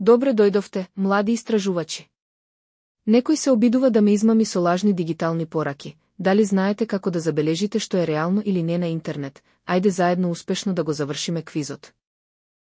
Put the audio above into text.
Добре дојдовте, млади истражувачи. Некој се обидува да ме измами со лажни дигитални пораки. Дали знаете како да забележите што е реално или не на интернет? Ајде заедно успешно да го завршиме квизот.